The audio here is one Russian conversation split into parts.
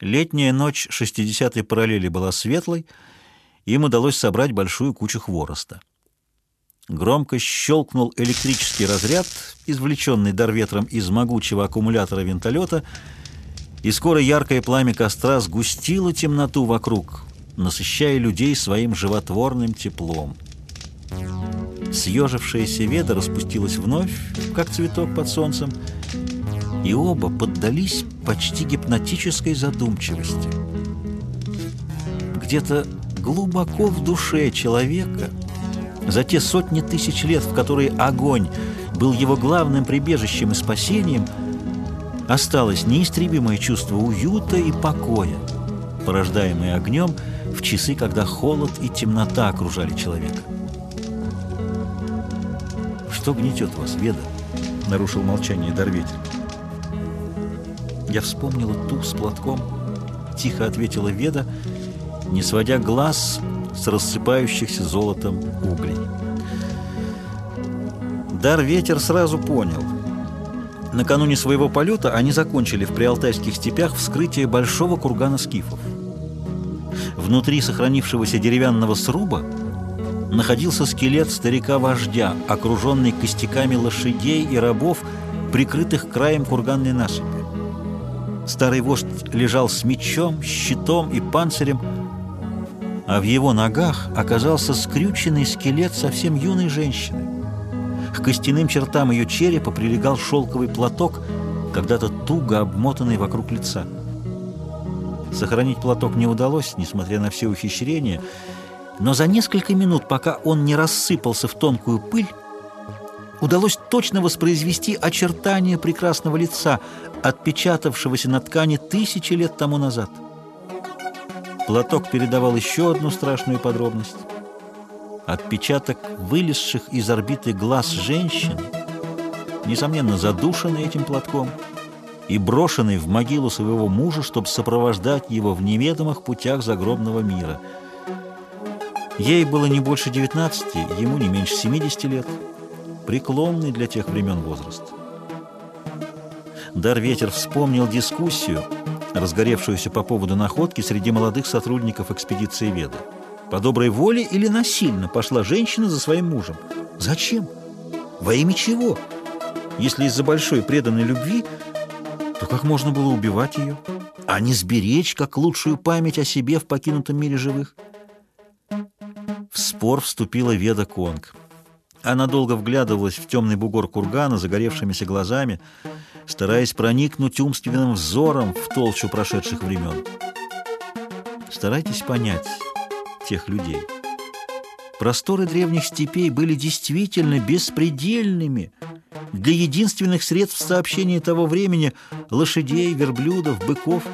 Летняя ночь 60-й параллели была светлой, им удалось собрать большую кучу хвороста. Громко щелкнул электрический разряд, извлеченный дарветром из могучего аккумулятора винтолета, и скоро яркое пламя костра сгустило темноту вокруг, насыщая людей своим животворным теплом. Съежившаяся веда распустилась вновь, как цветок под солнцем, и оба поддались почти гипнотической задумчивости. Где-то глубоко в душе человека, за те сотни тысяч лет, в которые огонь был его главным прибежищем и спасением, осталось неистребимое чувство уюта и покоя, порождаемое огнем в часы, когда холод и темнота окружали человека. «Что гнетет вас, Веда?» — нарушил молчание Дарветель. Я вспомнила ту с платком. Тихо ответила Веда, не сводя глаз с рассыпающихся золотом углей. Дар ветер сразу понял. Накануне своего полета они закончили в приалтайских степях вскрытие большого кургана скифов. Внутри сохранившегося деревянного сруба находился скелет старика-вождя, окруженный костяками лошадей и рабов, прикрытых краем курганной насыпи. Старый вождь лежал с мечом, щитом и панцирем, а в его ногах оказался скрюченный скелет совсем юной женщины. К костяным чертам ее черепа прилегал шелковый платок, когда-то туго обмотанный вокруг лица. Сохранить платок не удалось, несмотря на все ухищрения, но за несколько минут, пока он не рассыпался в тонкую пыль, удалось точно воспроизвести очертания прекрасного лица, отпечатавшегося на ткани тысячи лет тому назад. Платок передавал еще одну страшную подробность. Отпечаток вылезших из орбиты глаз женщины, несомненно задушенный этим платком и брошенный в могилу своего мужа, чтобы сопровождать его в неведомых путях загробного мира. Ей было не больше 19, ему не меньше 70 лет преклонный для тех времен возраст. Дар-ветер вспомнил дискуссию, разгоревшуюся по поводу находки среди молодых сотрудников экспедиции Веда. По доброй воле или насильно пошла женщина за своим мужем. Зачем? Во имя чего? Если из-за большой преданной любви, то как можно было убивать ее, а не сберечь как лучшую память о себе в покинутом мире живых? В спор вступила Веда Конг. Она долго вглядывалась в темный бугор кургана загоревшимися глазами, стараясь проникнуть умственным взором в толщу прошедших времен. Старайтесь понять тех людей. Просторы древних степей были действительно беспредельными для единственных средств сообщения того времени лошадей, верблюдов, быков.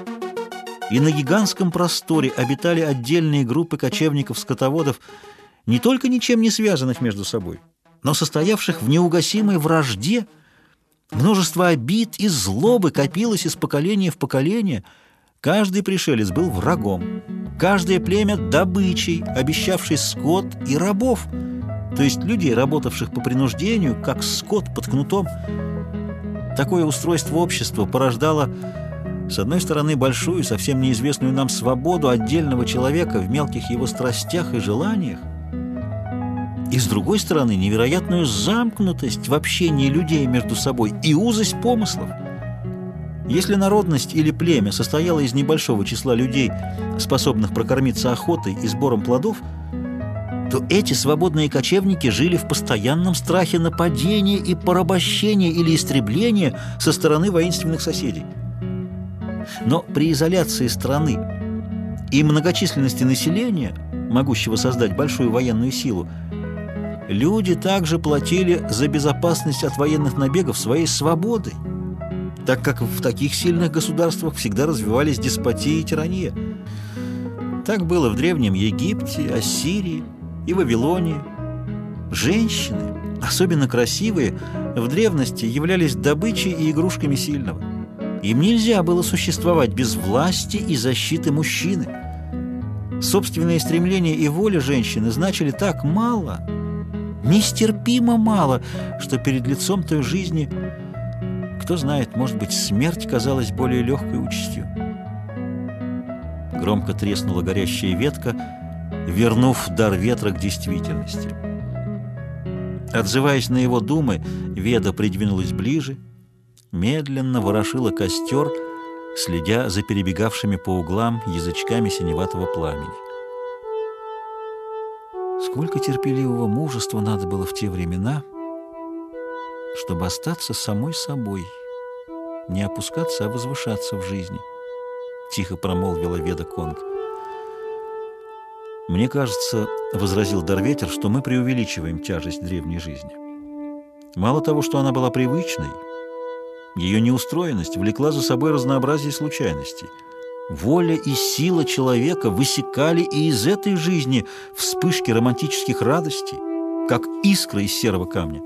И на гигантском просторе обитали отдельные группы кочевников-скотоводов, не только ничем не связанных между собой, но состоявших в неугасимой вражде. Множество обид и злобы копилось из поколения в поколение. Каждый пришелец был врагом, каждое племя – добычей, обещавшей скот и рабов, то есть людей, работавших по принуждению, как скот под кнутом. Такое устройство общества порождало, с одной стороны, большую, совсем неизвестную нам свободу отдельного человека в мелких его страстях и желаниях, и, с другой стороны, невероятную замкнутость в общении людей между собой и узость помыслов. Если народность или племя состояло из небольшого числа людей, способных прокормиться охотой и сбором плодов, то эти свободные кочевники жили в постоянном страхе нападения и порабощения или истребления со стороны воинственных соседей. Но при изоляции страны и многочисленности населения, могущего создать большую военную силу, Люди также платили за безопасность от военных набегов своей свободой, так как в таких сильных государствах всегда развивались деспотия и тирания. Так было в Древнем Египте, Ассирии и Вавилонии. Женщины, особенно красивые, в древности являлись добычей и игрушками сильного. Им нельзя было существовать без власти и защиты мужчины. Собственные стремления и воля женщины значили так мало – Нестерпимо мало, что перед лицом той жизни, кто знает, может быть, смерть казалась более легкой участью. Громко треснула горящая ветка, вернув дар ветра к действительности. Отзываясь на его думы, Веда придвинулась ближе, медленно ворошила костер, следя за перебегавшими по углам язычками синеватого пламени. Сколько терпеливого мужества надо было в те времена, чтобы остаться самой собой, не опускаться, а возвышаться в жизни, — тихо промолвила Веда Конг. «Мне кажется, — возразил Дарветер, — что мы преувеличиваем тяжесть древней жизни. Мало того, что она была привычной, ее неустроенность влекла за собой разнообразие случайностей. Воля и сила человека высекали и из этой жизни вспышки романтических радостей, как искры из серого камня.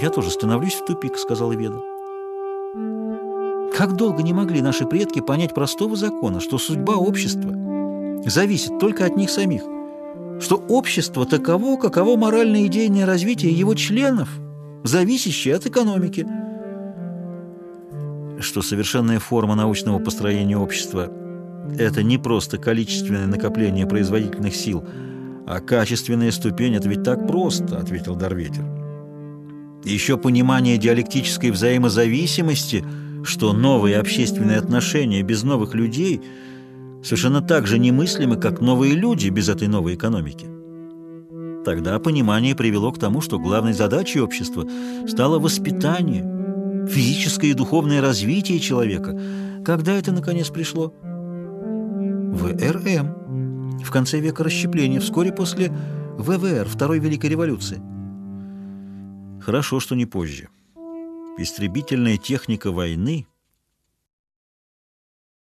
«Я тоже становлюсь в тупик», — сказала Веда. Как долго не могли наши предки понять простого закона, что судьба общества зависит только от них самих, что общество таково, каково моральное и идейное развитие его членов, зависящее от экономики, что совершенная форма научного построения общества – это не просто количественное накопление производительных сил, а качественная ступень – это ведь так просто, – ответил Дарветер. Еще понимание диалектической взаимозависимости, что новые общественные отношения без новых людей совершенно так же немыслимы, как новые люди без этой новой экономики. Тогда понимание привело к тому, что главной задачей общества стало воспитание, физическое и духовное развитие человека. Когда это, наконец, пришло? В РМ, в конце века расщепления, вскоре после ВВР, Второй Великой Революции. Хорошо, что не позже. Истребительная техника войны